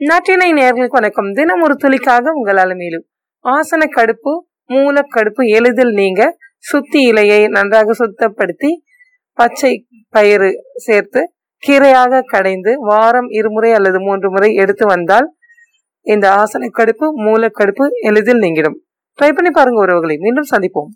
நற்றினை நேர்களுக்கு வணக்கம். தினம் ஒரு துளிக்காக உங்கள் அலமையிலும் ஆசன கடுப்பு மூலக்கடுப்பு எளிதில் நீங்க சுத்தி இலையை நன்றாக சுத்தப்படுத்தி பச்சை பயிறு சேர்த்து கீரையாக கடைந்து வாரம் இருமுறை அல்லது மூன்று முறை எடுத்து வந்தால் இந்த ஆசன கடுப்பு மூலக்கடுப்பு எளிதில் நீங்கிடும். ட்ரை பண்ணி பாருங்க உறவுகளை. மீண்டும் சந்திப்போம்.